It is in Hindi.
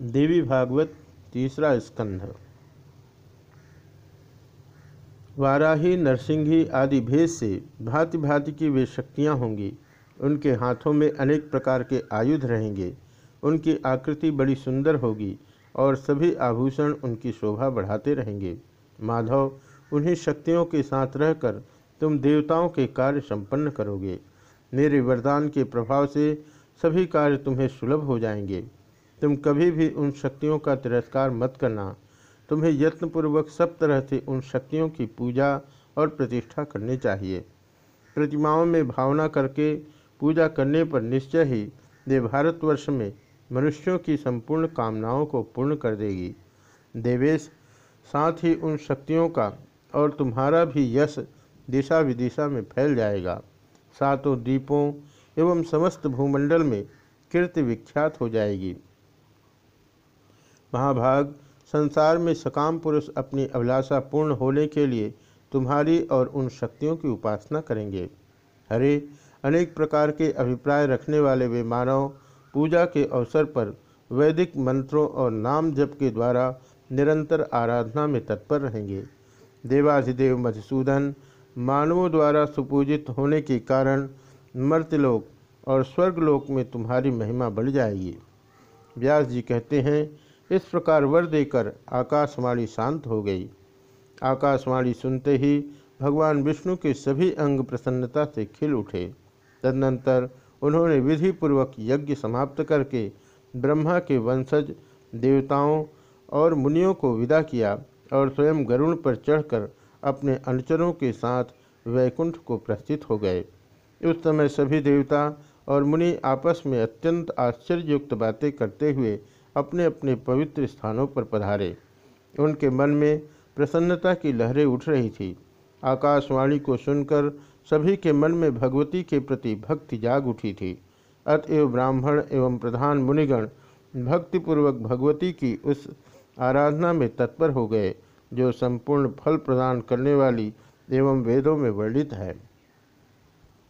देवी भागवत तीसरा स्कंध। वाराही, नरसिंही आदि भेद से भांति भांति की वे शक्तियाँ होंगी। उनके हाथों में अनेक प्रकार के आयुध रहेंगे। उनकी आकृति बड़ी सुंदर होगी और सभी आभूषण उनकी शोभा बढ़ाते रहेंगे। माधव, उन्हीं शक्तियों के साथ रहकर तुम देवताओं के कार्य संपन्न करोगे। मेरे वरदान के प्रभाव से सभी कार्य तुम्हें सुलभ हो जाएँगे। तुम कभी भी उन शक्तियों का तिरस्कार मत करना। तुम्हें यत्नपूर्वक सब तरह से उन शक्तियों की पूजा और प्रतिष्ठा करनी चाहिए। प्रतिमाओं में भावना करके पूजा करने पर निश्चय ही वे भारतवर्ष में मनुष्यों की संपूर्ण कामनाओं को पूर्ण कर देगी। देवेश, साथ ही उन शक्तियों का और तुम्हारा भी यश दिशा विदिशा में फैल जाएगा। सातों द्वीपों एवं समस्त भूमंडल में कीर्ति विख्यात हो जाएगी। महाभाग, संसार में सकाम पुरुष अपनी अभिलाषा पूर्ण होने के लिए तुम्हारी और उन शक्तियों की उपासना करेंगे। हरे, अनेक प्रकार के अभिप्राय रखने वाले वे मानव पूजा के अवसर पर वैदिक मंत्रों और नाम जप के द्वारा निरंतर आराधना में तत्पर रहेंगे। देवाधिदेव मधुसूदन मानवों द्वारा सुपूजित होने के कारण मर्त्यलोक और स्वर्गलोक में तुम्हारी महिमा बढ़ जाएगी। व्यास जी कहते हैं इस प्रकार वर देकर आकाशवाणी शांत हो गई। आकाशवाणी सुनते ही भगवान विष्णु के सभी अंग प्रसन्नता से खिल उठे। तदनंतर उन्होंने विधि पूर्वक यज्ञ समाप्त करके ब्रह्मा के वंशज, देवताओं और मुनियों को विदा किया और स्वयं गरुण पर चढ़कर अपने अनुचरों के साथ वैकुंठ को प्रस्थित हो गए। उस समय सभी देवता और मुनि आपस में अत्यंत आश्चर्ययुक्त बातें करते हुए अपने अपने पवित्र स्थानों पर पधारे। उनके मन में प्रसन्नता की लहरें उठ रही थी। आकाशवाणी को सुनकर सभी के मन में भगवती के प्रति भक्ति जाग उठी थी। अतएव ब्राह्मण एवं प्रधान मुनिगण भक्तिपूर्वक भगवती की उस आराधना में तत्पर हो गए, जो संपूर्ण फल प्रदान करने वाली एवं वेदों में वर्णित है।